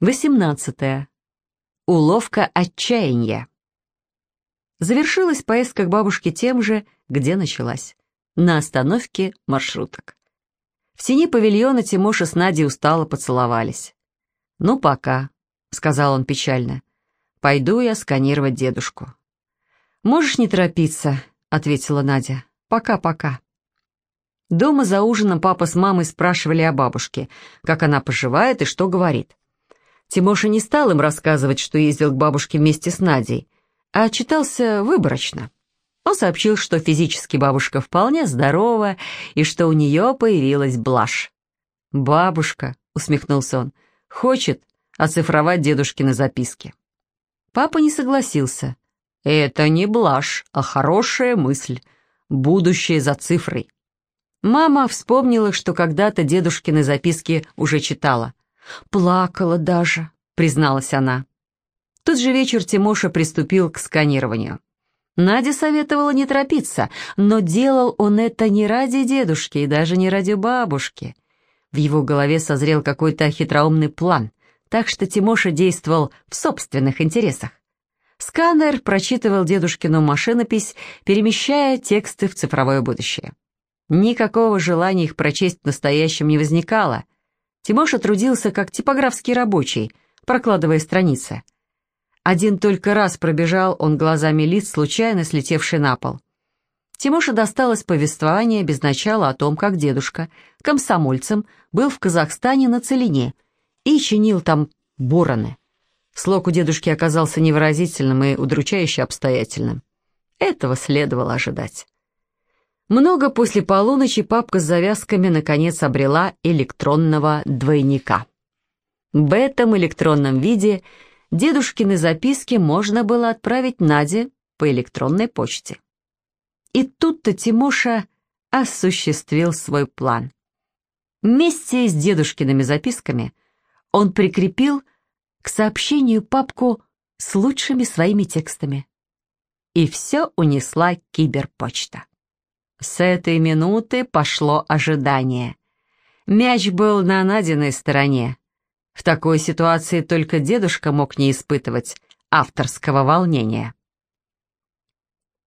18. Уловка отчаяния. Завершилась поездка к бабушке тем же, где началась. На остановке маршруток. В тени павильона Тимоша с Надей устало поцеловались. «Ну, пока», — сказал он печально. «Пойду я сканировать дедушку». «Можешь не торопиться», — ответила Надя. «Пока-пока». Дома за ужином папа с мамой спрашивали о бабушке, как она поживает и что говорит. Тимоша не стал им рассказывать, что ездил к бабушке вместе с Надей, а отчитался выборочно. Он сообщил, что физически бабушка вполне здорова и что у нее появилась блажь. «Бабушка», — усмехнулся он, — «хочет оцифровать дедушкины записки». Папа не согласился. «Это не блажь, а хорошая мысль. Будущее за цифрой». Мама вспомнила, что когда-то дедушкины записки уже читала. «Плакала даже», — призналась она. В тот же вечер Тимоша приступил к сканированию. Надя советовала не торопиться, но делал он это не ради дедушки и даже не ради бабушки. В его голове созрел какой-то хитроумный план, так что Тимоша действовал в собственных интересах. Сканер прочитывал дедушкину машинопись, перемещая тексты в цифровое будущее. Никакого желания их прочесть в настоящем не возникало — Тимоша трудился как типографский рабочий, прокладывая страницы. Один только раз пробежал он глазами лиц, случайно слетевший на пол. Тимоша досталось повествование без начала о том, как дедушка, комсомольцем, был в Казахстане на Целине и чинил там бороны. Слог у дедушки оказался невыразительным и удручающе обстоятельным. Этого следовало ожидать. Много после полуночи папка с завязками наконец обрела электронного двойника. В этом электронном виде дедушкины записки можно было отправить Наде по электронной почте. И тут-то Тимоша осуществил свой план. Вместе с дедушкиными записками он прикрепил к сообщению папку с лучшими своими текстами. И все унесла киберпочта. С этой минуты пошло ожидание. Мяч был на Надиной стороне. В такой ситуации только дедушка мог не испытывать авторского волнения.